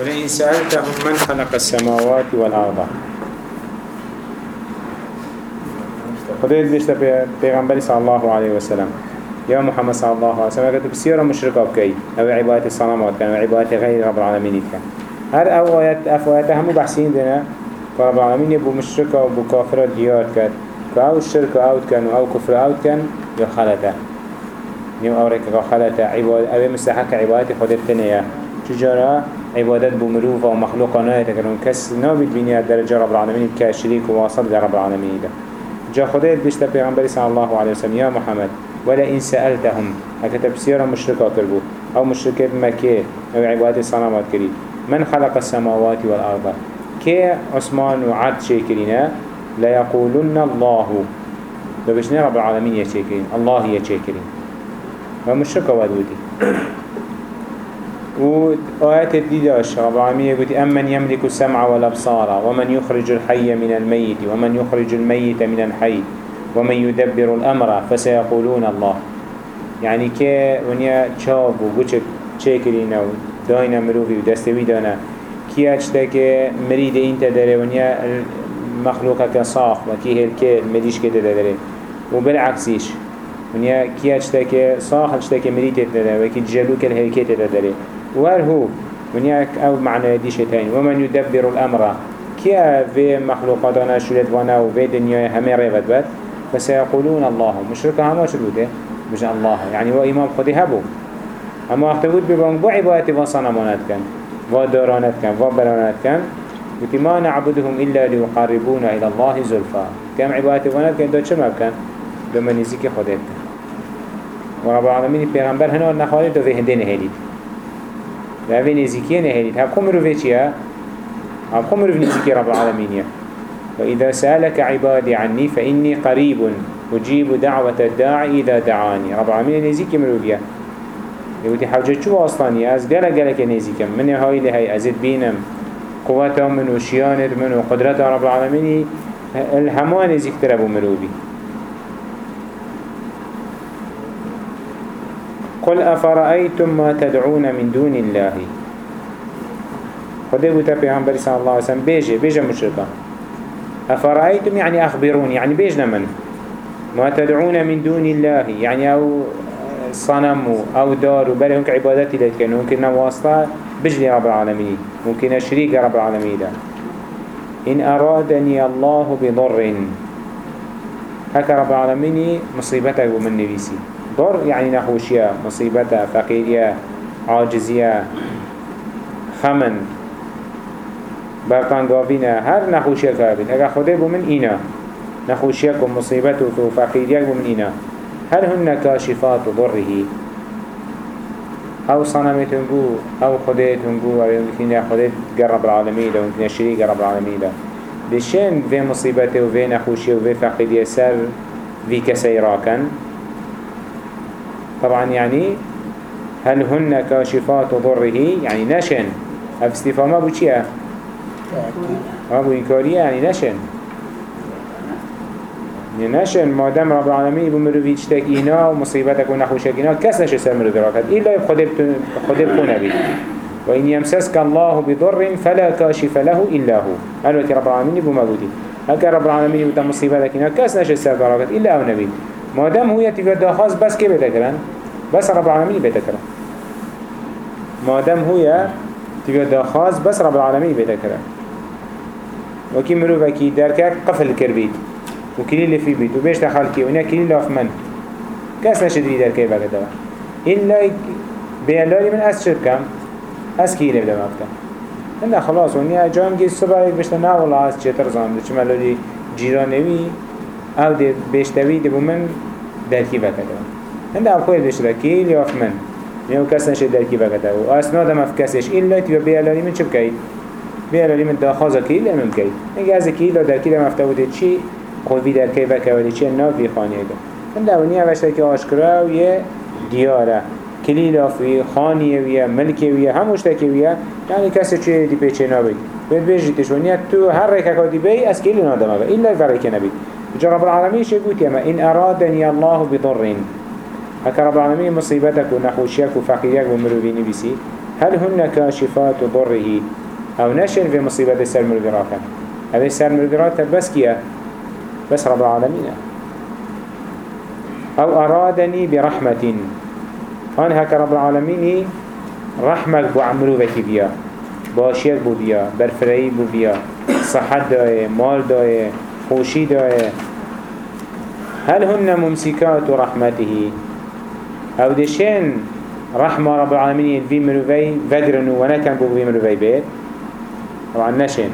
ولئن سألتهم من خلق السماوات والأرض. خديت بيشتا بيغنبري صلى الله عليه وسلم يا محمد صلى الله عليه وسلم قلت بسيارة مشركة بكي أو عبادة الصنامات كان أو عبادة غير رب العالمين كان هر أو آيات أفوات هم بحسين دينا؟ فرب العالمين يبو مشركة وبو كافرة ديار كان كأو الشرك أوت كان أو كفر أوت كان يخلطه نيو أوريك خلطه عبادة أو مستحق عبادة خدت تنيا تجارة عبادت بمروف ومخلوق نايت كانوا كس نابد بني درجة رب العالمين كشريك وواصل رب العالمين ده جا خديت بيشتا پیغمبر صلى الله عليه وسلم يا محمد ولا إن سألتهم هكذا بسيارة مشركة كربو أو مشركة بمكة أو عبادة صنامات كري من خلق السماوات والأرض؟ كي عثمان وعد شيكرين لا يقولن الله. لو بشنا رب العالمين يشيكرين الله يشيكرين ومشركة وآيات الديداش رب العالمين يقول أمن يملك السمع والأبصار ومن يخرج الحي من الميت ومن يخرج الميت من الحي ومن يدبر الأمر فسيقولون الله. يعني كي ونيا تشاب وقوشك تشيكرين وداينا مروفي ودستوي دانا كي أجتك مريد انت داري ونيا مخلوقك صاخ وكي هلكي المديش كده داري وبالعكسيش ونيا كي أجتك صاخ أجتك مريد تداري وكي جلوك الهلكي تداري وهل هو ونيا أو معنى ديشتين؟ ومن يدبر الأمر؟ كيا في مخلوقاتنا شلت وأنا وفي دنيا همي ريفت بات؟ فسيقولون الله. مشرك هما شلوته مش الله. يعني هو إمام خدي هبو. أما اختبوت ببان بو عبادتي وصنمانات كان ودارانات كان وبرانات كان وتي ما نعبدهم إلا ليقربونا إلى الله زلفا. كم عبادتي ونات كان دو چما كان؟ دو منزيك خديت ورب العالمين پیغمبر هنا نخالي دو في هندين هليد لأفين نزيكي نهليد هب خمرو في چيا هب خمرو في نزيكي رب العالمين وإذا سألك عبادي عني فإني قريب أجيب دعوة الداعي إذا دعاني. رب العالمين نزيكي مروفيا يقولي حوجة شو أصلاني أز قال قالك نزيكم من هاي لهي أزد بينم قوة من وشيانت من وقدرة رب العالمين الهمان نزيك تربو مروفي قل أفرأيتم ما تدعون من دون الله؟ خده بوتا پیغمبر صلى الله عليه وسلم بيجي بيجي مشركا أفرأيتم يعني أخبرون يعني بيجنا من؟ ما تدعون من دون الله يعني أو صنم أو دار بل هنك عبادتي لتكن ممكن نواصلة بجلي رب العالمين ممكن أشريك رب العالمين ده. إن أرادني الله بضر هكا رب العالمين مصيبتك ومن نبيسي. ضر يعني نخوشية مصيبة فقيرية عاجزية خمن برطان قابينة هر نخوشية كابين اگه خده بو من اینا نخوشية و مصيبة و فقيرية بو من اینا هل هن كاشفات ضره أو صنمتن بو أو خديتن بو أو يمكن خديت قرب العالمين أو يمكن الشريك قرب العالمين بشين في مصيبته و في نخوشية و في فقيرية سر في كسيراكن طبعا يعني هل هن كاشفات ضره؟ يعني نشن. اف استفامه بو چيه ابو إنكارية يعني نشن. يعني نشن ما دام رب العالمين يبو مروفي تشتك اينا ومصيبتك ونخوشك اينا كس نشي سر مروفي راكد إلا يبخده بخونه بي وإن يمسسك الله بضر فلا كاشف له إلا هو. قالوا رب العالمين يبو مبودي هكا رب العالمين يبو مصيبتك اينا كس نشي سر راكد إلا هو نبي ما دام هو يتفيد داخاز بس كيف بتكرن بس رب العالمين بتكرن ما دام هو تفيد داخاز بس رب العالمين بتكرن وكي مروفا كي قفل كربيت وكلي اللي في بيت وبيش تخلكي ونا كلي لاف من. كاس نشدري دركي بقى دوا. إلا بيالاري من أس شركم أس كي اللي مفتن هنا خلاص ونیا جام گی صبح یک بشته نه والله از چه جیرانوی؟ او دی بیشتوی دی بومن درکی بکده هند او خوی بیشتر که لیاف من یعنی کسنش درکی بکده و اسنادم اف کسش ایلا تیو بیالالی من چه بکید؟ بیالالی من داخوازا که ایلا من بکید اگه از که ایلا درکی دم افتا بوده چی؟ خوی درکی بکده چی ناوی خانه ده هند اونی اوشتر که آشکره و یه دیاره کلیلاف وی خانیه ویه ملکه ویه ویه یعنی کسی چه دی پیچه نابید بید بیجیتش و نیت تو هر رکه که دی بی از کلی نادمه این ایلا برکه نبید جا رب العالمین چه گوتی اما این ارادنی الله بضرین هکا رب العالمین مصیبتک و نخوشیک و فقیرک و مروبینی بیسی هل هن كاشفات ضره؟ أو نشن في مصيبة سر مروفي راكن هذا سر مروفي راكن بس كيا؟ بس رب العالمين. أو أرادني برحمة. هان هكا رب العالمين رحمك بكي بيا. باشير بو بيا. برفرعي بو بيا. صحت داية مال داية خوشي داية. هل هن ممسكات رحمته؟ أو دشين رحمة رب العالمين في مروفي فدرنو ونكن بو في مروفي بيت؟ طبعا نشن.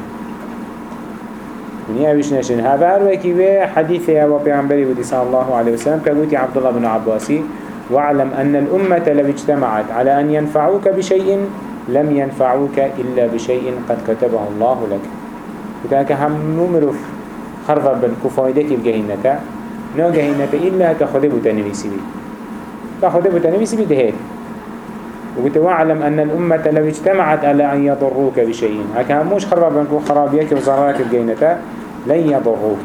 من يأويش نشن. هذا الوكي في حديث أبو بيعنبري ودي صلى الله عليه وسلم كقولتي عبد الله بن عباسي. واعلم أن الأمة لو اجتمعت على أن ينفعوك بشيء لم ينفعوك إلا بشيء قد كتبه الله لك. وكذلك هم نمرف خرضا بن كفايدك بجهنة نو جهنة إلا كخذب تنويسي بي كخذب تنويسي بي دهيت وقلت واعلم أن الأمة لو اجتمعت على أن يضروك بشيء هكا موش خربا بنكو خرابيك وزرارك بجينتا لن يضروك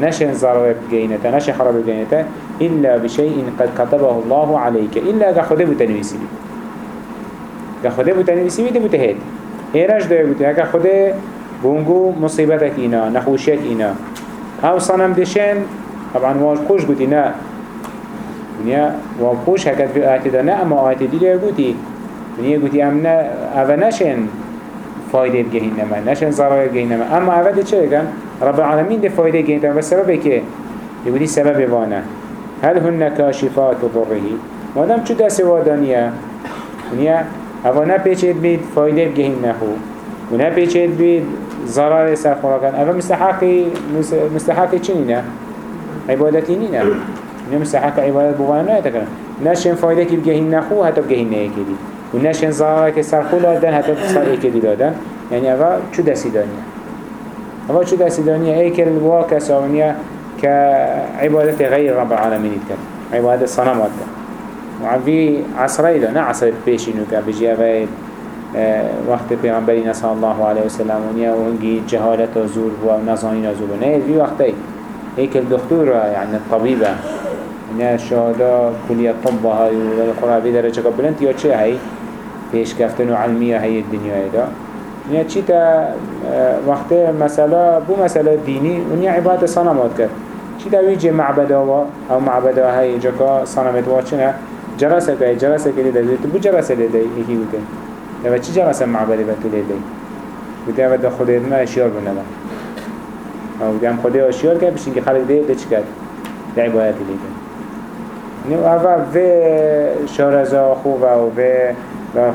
نشن زرارك بجينتا نشن خراب بجينتا إلا بشيء قد كتبه الله عليك إلا كخده بتنويسي كخده بتنويسي بي دبتهد إيراج ده يقول هكا خده بونجو مصيبتك إنا نخوشيك إنا أو صنم دشن طبعا واش خوش گوتي نا نيا وان خوش هكذا في آيات دانا اما آيات دي گوتي نيا گوتي ام نا اوه نشن فايده بجهنما نشن ضرر نما. اما اوه دي چه كان رب العالمين دي فايده بجهنما نما. سببه كه يقولي سبب وانا هل هن كاشفات ضره ونم چو دست وادانيا نيا اوه نا پیچه بید فايده بجهنما و نا پیچه بید ضرر سرخورا اوه مستحقي مستحقی چنینه عبادتی نینه اینو مستحق عبادت بوانه نه تکرن نشن فایده که بگهین نخو حتی بگهین نه کدی و نشن ضرر که سرخو دادن حتی سر کدی دادن. یعنی اوا چو دستی دانیه اوا چو دستی دانیه ایکل وا کساونیه که عبادت غیر رب العالمین کن عبادت صنمات کن وعفي عصري لا نه عصر بيشينو كا بجي أفايد وقت پیغمبری صلى الله عليه وسلم و هنگی جهالت و زور و نزانین و زور نه في وقتی هيك الدكتور يعني الطبيبة. نه شهاده کلیه طب های و خرابی درجة. بلند یا چه هی پیش کفتن و علمیه هی الدنیا دا؟ نه چی تا وقت مسئله بو مسئله دینی و نه عبادت صنمات کرد چی تا ویجه معبده و أو معبده های جکا صنمت و چنه جرسه که جرسه که لیده تو بو جرسه لیده یکی بوده. یا چی جرسه معبده بتو لیده بوده أو دا خود ما اشیار بنده. او گم خدا آشیار کرد بشین که خلق دیگه چی کرد ده عبادتی لیکن نیو اول و شارزا خوب و به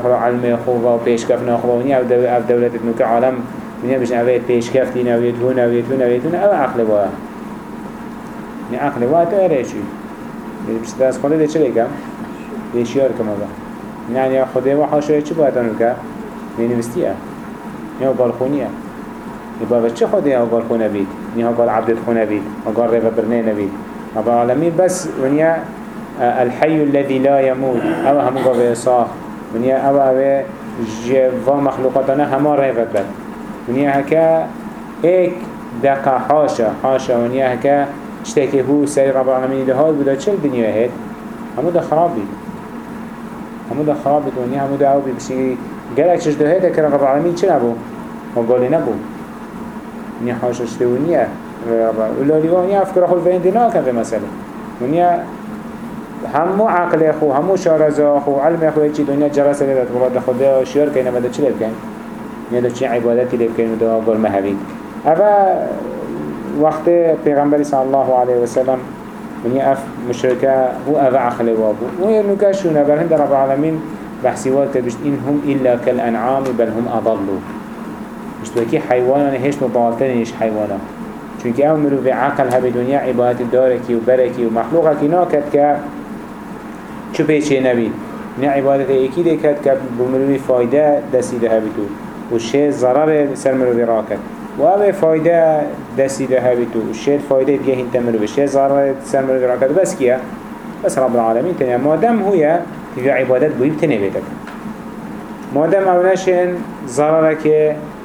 خدا علم خوب و پیشکف خوب و نی او دولت نوکه عالم بینه بشین اوید پیشکف دین اوید هون اوید هون اوید هون او عقل با. نی عقل با تا اره چی؟ یعنی بشین دست خدا ده چه بگم؟ دیشیار کم اول یعنی خدا و حاشای چی باید آنو که نینوستیه یعنی یا بالخونیه يبقى چه ها قال خونه بيت نها قال عبدت خونه بيت وقال ريفا برنه نبيت رب العالمين بس ونيا الحي الذي لا يموت. أو هم قوة صاح ونيا أو أو جوا مخلوقاتنا هما رهبت بد. ونيا هكا ايك دقا حاشا حاشا ونيا هكا اشتكي هو سير رب العالمين ده هاد بدا چل دنيا هيد همو ده خراب بيد همو ده خراب بيد ونيا همو ده أو بيد بشي قالك چش ده هيدا كرا رب العالمين چه نبو؟ وقالي نبو. ونيا حاشا اشتوى ونيا ولولي ونيا أفكر اخو الفين دينا كان في مسألة ونيا همو عقل خو همو شارزا خو علم خو چی دنیا جرس لیدت ولاد خدا شیار کنه بده چی لب کن؟ نه چی عبادتی لب کن؟ دعا گل مهوید. اما وقت پیغمبر صلی الله علیه و سلم من اف مشركه هو أبا عقل وابو. وينكاشون بل هند رب العالمين بحثي وقت بشت إن هم إلا كالأنعام بل هم أضلوا مش توكي حيوانا هيش مضالتين إيش حيوانا چونك أمرو بعقل هبه دنيا عبادت داركي وبركي ومخلوقك ناكد كا چو پیچه نبید نه عبادت ایکی ده کد که بمروی فایده دستی ده هبیتو و شه ضرر سر مروی را کد و اوه فایده دستی ده هبیتو و شه فایده دیگه هنت مروی شه ضرر سر مروی را کد بس کیا بس رب العالمین تنیا مادم هویا تیوی عبادت بویب بیتک. مادم أو نشن ضرر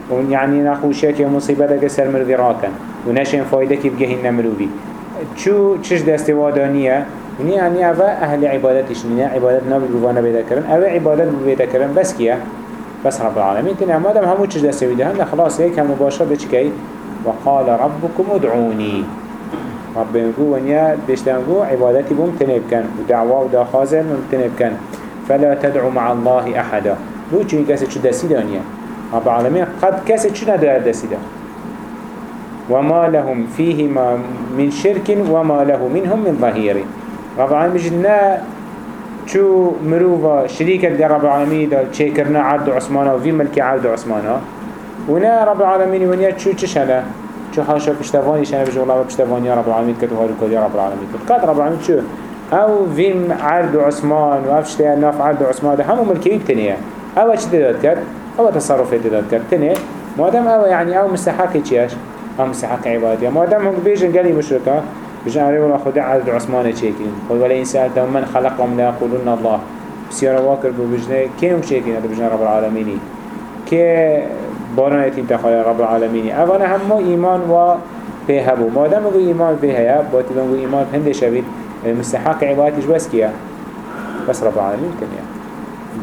که يعني نخوشه که مصیبت که سر مروی را کن. و نشن فایده که بگه هن مروی چو چش دست وادانیه؟ ونی يعني اوه أهل عبادتش نینه. عبادت نبی بوانا بیده کرن. عبادت بیده بس کیه؟ بس رب العالمين تنه ما دام همو چش دسته بیده هنده. خلاص هيك هم مباشر ده چكي وقال ربكم ادعوني رب نقول ونيا بيشتنقو عبادتي بوم تنب كان ودعوة ودا خازن تنب كان فلا تدعو مع الله أحدا. بو چون كسي چو دسي دانيا رب العالمين قد كسي چو ندار دسي دا وما لهم فيهما من شرك وما له منهم من ظهير. رب العالمين جنا شو مروفا شريكة دي رب العالمين دا چيكرنا عبد عثمانا وفي ملكي عبد عثمانا ونا رب العالمين ونيا شو چشنا شو حاشا پشتواني شنا بجو الله پشتواني يا رب العالمين كتو هارو كود يا رب العالمين كت قد رب العالمين شو؟ أو فيم عرض عثمان و افشتيا ناف عرض عثمان ده همو ملكي بتنية أو اش تداد كد أو تصرف تداد كد تنية مادام أو يعني أو مستحق چياش أو مستحق عبادية مادام هم بيجن قالي مشركة بجن عري ولا خدا عرض عثمان چيكين قل ولا إنسان من خلقهم لا يقولون الله. بسيارة واكر بجنة كيهم چيكين هذا بجن رب العالمين كي باران يتيم تخايا رب العالمين اوانا همو ايمان و بيهبو مادام اگو ايمان بيهيا باتي بانگو ايمان هنده شبيد مستحق عبادتش بس كيا بس رب العالمين كنيا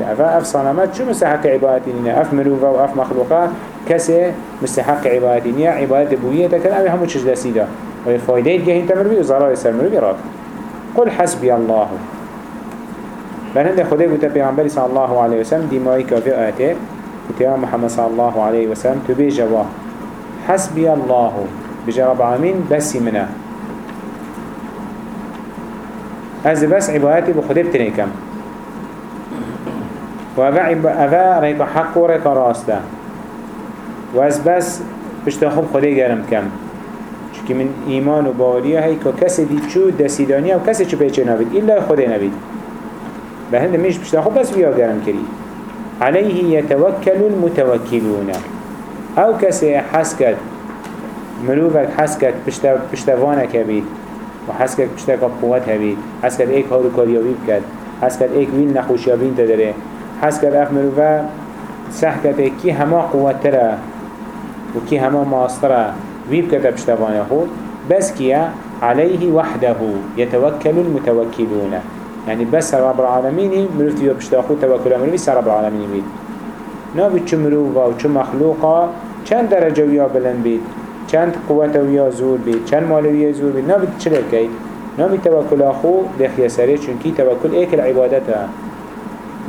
أفا أف صنامات شو مستحق عبادتين أف مروفة وأف مخلوقة؟ كسي مستحق عبادتين عبادة بوية تكن أبي همو تشجد سيدا وفايدة جهين تمروي وزرار يسر مروي راك قل حسبي الله. بل هنده خده قلت بيعنبري صلى الله عليه وسلم دي ماي كافي آته وتيام محمد صلى الله عليه وسلم تبي جوا حسبي الله. بجرب عامين بس منه. از بس عبادتي بخده بتنكم وأفا أفا ريك حق وريك راسته وأز بس بشتاخب خده گرم كم چونك من إيمان و باوريه هاي كسي دي چو دسيدانية و كسي چو بيچه نبيد إلا خده نبيد بهند مش بشتاخب بس بيا گرم كري عليه يتوكل المتوكلون أو كسي حسكت مروفك حسكت پشتوانك بيت وحسكت پشتك قوت هبيت حسكت ايك هارو كاريابي بكت حسكت ايك وين نخوشيابين تدره حسكت اف مروفا سحكت ايك كي هما قوت تره وكي هما ماستره. ويبكت پشتوانه خود بس كيا عليه وحده يتوكل المتوكلون يعني بس رب العالمين مروف تيو بشتاخو توكل مروف رب العالمين بيت نابي چو مروفا و چو مخلوقا چند درجه ويا بلند بيت چند قوت ويا زور بيت چند مال ويا زور بيت نابي چلر كيت نابي توكل اخو دخيا سري چونكي توكل ايك العبادتها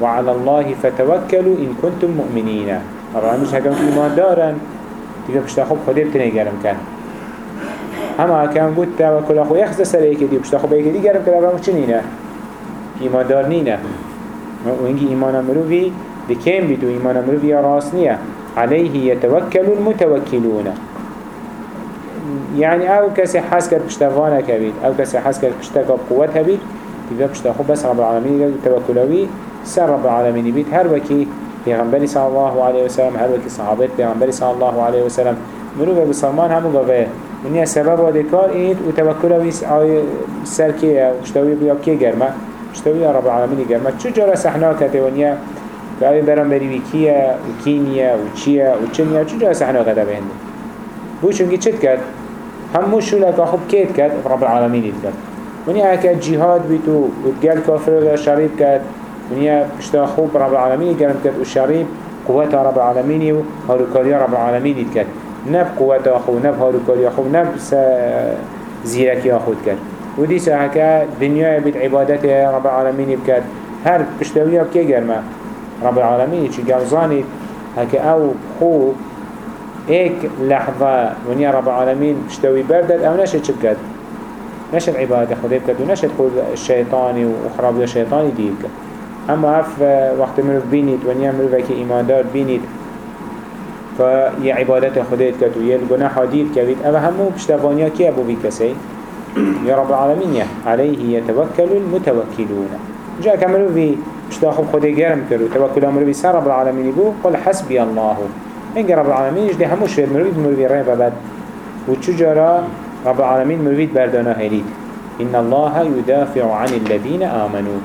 وعلى الله فتوكلوا إن كنتم مؤمنين. رب العالمين هكذا إيمان دارا. تيجا بشتاخو بخده بتنه گرم كان. هما كان قلت توكل اخو يخزى سري كدي بشتاخو بيكدي گرم كان رب العالمين چنينة؟ ایمان دار نینه و اینگی ایمان مروفی بكم بيتو إيمان مروفي راسنية عليه يتوكل المتوكلون. يعني أو كسي حس كد بشتفانا كبيت أو كسي حس كد بشتكا بقوتها تبقى بشتاخو بس رب العالمين توكلوي. سر رب العالمين بيت هر وكي پیغمبری صلی الله علیه و سلم هر وکی صحابت پیغمبری صلی الله علیه و سلم مروه بسلمان همو گفه. ونیا سبب و دکار اید و توکلوی سر که و شتاوی بیا که گرمه؟ يا رب العالمين قال شو جرى سحنا كتوانيا قال برام بري وكيا وكينيا وتشيا وتشنيا شو جرى سحنا كده بهندي بو چونكي چت كد همو شو لك اخب كيت كد رب العالمين يتكد ونيا هكا جهاد بيتو وتقال كافر ولا شريب كد ونيا بشتا خوب رب العالمين قال كد وشريب قوة رب العالمين وهارو رب العالمين يتكد نب قوة أخو نب هارو أخو نب زيركي أخو تكد ودي ساعة دنيا بيت عبادت رب العالمين بكات هر بشتوية بكي جرما رب العالمين چي قرزاني هكا أو خو ايك لحظة ونيا رب العالمين بشتوي بردد أو نشد شبكت نشد عبادة خده بكت ونشد خود الشيطاني وخرابي الشيطاني دي بكت اما اف وقت مروف بينيت ونيا مروفك ايمان دار بينيت فيا عبادت خده بكت ويا الگناح دي بكت اما همو بشتوانيا كي ابو بكسي يا رب العالمين عليه يتوكل المتوكلون جاء كملوا في اشتاخوا خده جرم كرو توكل في سر رب العالمين بو قل حسبي الله. إنك رب العالمين يجدي هموش المرويد مروي ريبا بد وچو جرى رب العالمين مرويد بردانا هريد إن الله يدافع عن الذين آمنوا.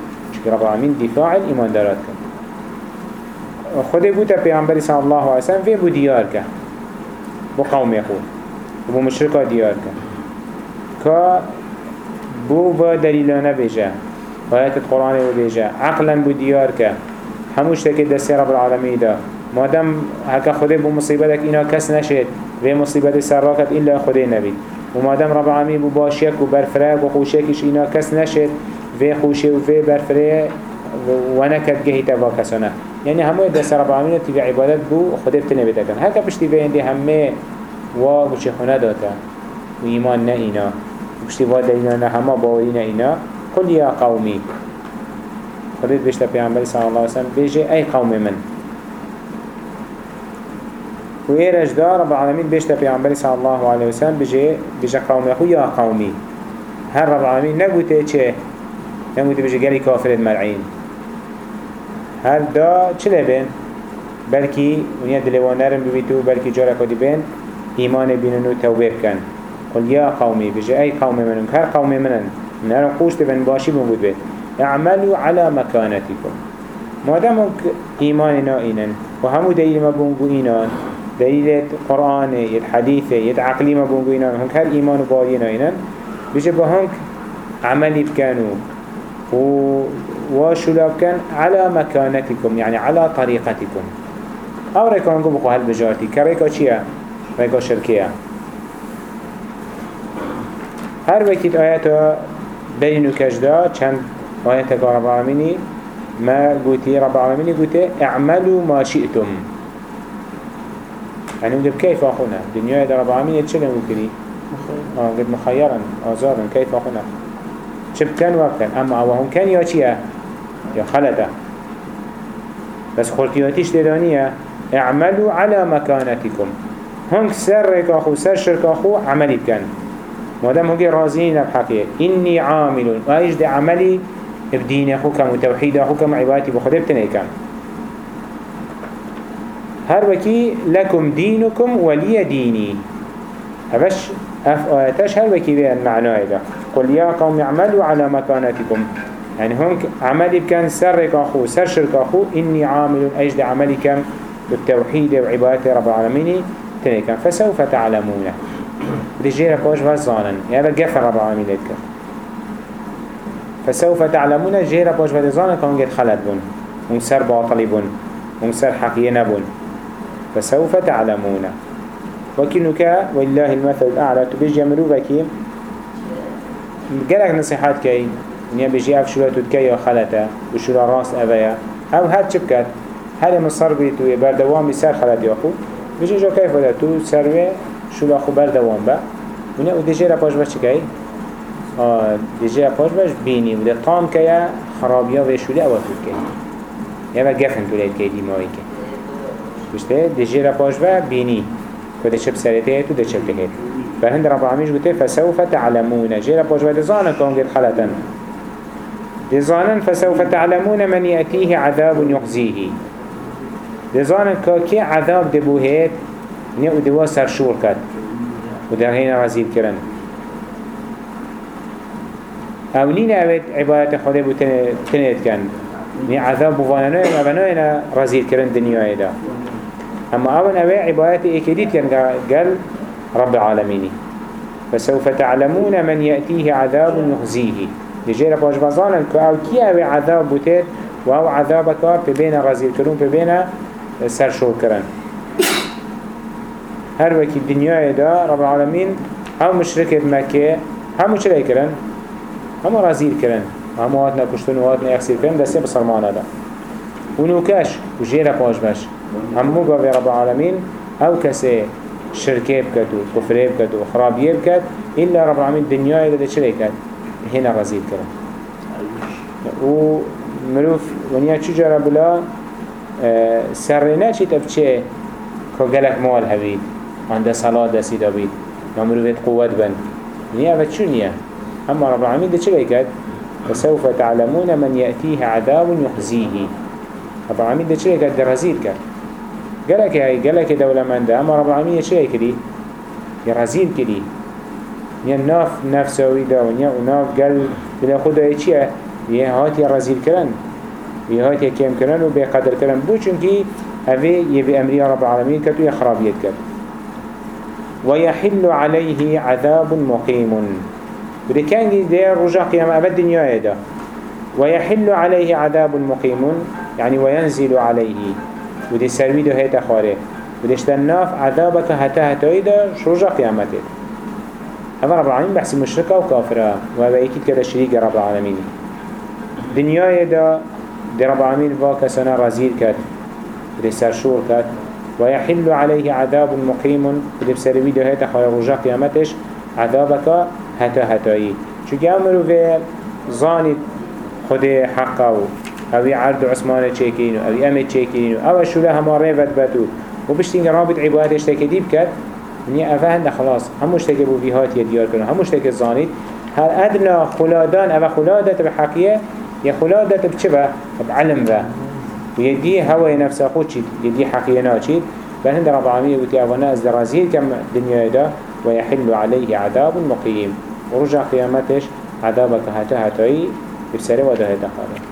رب العالمين دفاع الإيمان داراتك خده بوتا پیغمبر صلى الله عليه وسلم في بو ديار که. بو قوم يخون وبو مشركة ديار که که بو با دليلانه بيجا آيات القرآن بيجا عقلا بو ديار كا هموش تكي دستي رب العالمين دا مادام هكا خده بو مصيبتك إنا كس نشد في مصيبت سراكت إلا خده نبي ومادام رب العالمين بو باشيك و برفراك و خوشيكش إنا كس نشد في خوشي و في برفراك ونكت جهي تبا كسنا يعني همو دست رب العالمين تبع عبادت بو خده بتنه بتكن هكا بشتي في عندي همه و بشي خونه داتا و إيمان نا إنا بشتي با دليلنا هما باوري نا إنا قل يا قومي خديت بيشتا بيعنبالي صلى الله عليه وسلم بيجي أي قوم من. وإيرج دا رب العالمين بيشتا بيعنبالي صلى الله عليه وسلم بيجي بيجي قومي أخو يا قومي. هر رب العالمين نقوتي چه نقوتي بيجي قالي كافر المرعين. هر دا چه بين؟ بلكي ونيا دلوان نرم ببيتو بلكي جارك ودي بين إيمان بيننو توبه كان. قل يا قومي بيجي أي قوم منن؟ هر قوم منن. نرم قوشت بن باشي بمود بيت اعملوا على مكانتكم. ما دامك إيماننا إنن وهمو دليل ما بونقو إينان. دليل قرآن يد حديث يد عقلي ما بونقو إينان هنك هر إيمان بارينا إنن بيجي بهنك عملي بكانوا وشلاب كان على مكانتكم يعني على طريقتكم أو ريكا نقول بقو هالبجارتي كريكا چيا ريكا شركيا هر وكيت آياتا بينو كجدا چند آيات رب العالمين ما قوتي رب العالمين قوتي اعملوا ما شئتم. يعني نقول كيف أخونا؟ دنيا رب العالمين يتشلن وكري آه قد مخيرا آزارا كيف أخونا؟ شب كان وكان أما أوهم كان يا چيا يا خلطة بس خلطياتيش تدانية اعملوا على مكانتكم. هنك سر ركاخو سر شركاخو عملي بكن. مادام هنك رازين بحقية إني عامل. وإيش دي عملي بدين حكم وتوحيد حكم عبادتي بخده بتنيكم هر وكي لكم دينكم ولي ديني هفش اف آياتش هر وكي بيه المعنى ده قل يا قوم اعملوا على مكانتكم يعني هنك عملي كان سرك أخو سر شرك أخو إني عامل أجد عملي كان بالتوحيد وعبادة رب العالمين تنيكم فسوف تعلمون. رجيرا باش وزانا يعني قفر رب العالمين لك فسوف تعلمون جيرا باش وزانا كون قد خلد بون. ومسر باطلي بون. ومسر حقية نبون. فسوف تعلمون. وكنك والله المثل الأعلى. تبجي مروبك قالك نصيحات كي؟ نیا بجی أف شلو تود که یا خلطه و شلو راست اویا أو هر چه بکد هر مصر بی توی بردوامی سر خلط یا خود بجی جا کیف بوده تو؟ سروی شلو خو بردوام با. و نه و دیجه را پاش باش چکای دیجه را پاش باش بینی و ده طام که یا خرابیا و شلو اوا تود که یا و گفن تولید که که بشته دیجه را پاش با بینی. که ده چه بسرته تو ده چه بکهید فهند رب العالمين قلت فسوف تعلمون. جيرا باش بدزانا كون قد خلطا لزانا فسوف تعلمون من يأتيه عذاب يخزيه لزانا كي عذاب دبوهيت نيو دوا سرشور كد ودر هنا رزيل كرن أو نين اوید عبادت خدا بو تنید کن. نی عذاب بوانانوی مبنوی رزيل كرن دنیای دا. أما اول اوی عبادت اكديت كن قال رب العالمين. فسوف تعلمون من يأتيه عذاب يخزيه لجيرا باش که أو کی أو عذاب بوتید و أو عذاب که ببین غزیر کرون ببین سرشور کرن هر وکی دنیای دا رب العالمین هم مشرک مکه همو چرا کرن؟ همو رزیر کرن همو هاتنا کشتون و هاتنا اکسیر کرن دسته بسرمانه دا. و نوکش و جیرا پاش بش همو گاوی رب العالمین أو کسی شرکه بکد و کفره بکد و خرابیه بکد إلا رب العالمين دا چرا کرد؟ هنا رزيل كرم و مروف ونیا چو جارا بلا سرنا چی تب چه که گلک مال هبید عنده صلاة دستی دابید یا مروفت قوت بن. نیا و چو نیا اما رب العالمين ده چه فسوف تعلمون من يأتيه عذاب يخزيه رب العالمين ده چه ده رزيل کرد. گلک هاي گلک دولة من ده؟ أما رب العالمين چه کری رزيل کری نیا ناف نفسوی دا و نیا و ناف گل بلا خدا چیه یه هاتی رزیل کرن یه هاتی کم کرن و به قدر کرن بو چونکی اوه یه به امری رب العالمین کد و یه خرابیت کد و یحل علیه عذاب مقیم ودي كان دي رجع قيامة أبد الدنيا ويحل عليه عذاب المقيم يعني وينزل عليه. ودي سروي ده هيتا خاره وديش الناف عذابك هتا هتا دا شرجع قيامته هذا رب العالمين بحث مشركة وكافرة وهذا أكيد كده شريك رب العالمين دنيا دا دي رب العالمين فاكسنا رزيل كات ودي سرشور كات ويحل عليه عذاب مقيم ودي بسروي ده هيتا خاره رجع قيامتش عذابك هتا هتایی. چونکه امرو في زانید خود حقه و اوی عرض عثمان چیکینو اوی امت چیکینو أو شوله هما ریفت بتو و بشتینگ رابط عبادتش تکدی بکد نی اوه هنده خلاص هموش تکه بو ویهات دیار کنو هموش زانید هر ادنا خلادان أو خلادت بحقیه یا خلادت بچه با بعلم با ويدي هوا نفسه خود شيد يدي حقينا شيد بل هند رب العالمين أغنى از درازيل كم دنيا دا ويحل عليه عذاب مقيم ورجع قيامتش عذابك هتا هتاي بسره وده هتا خاله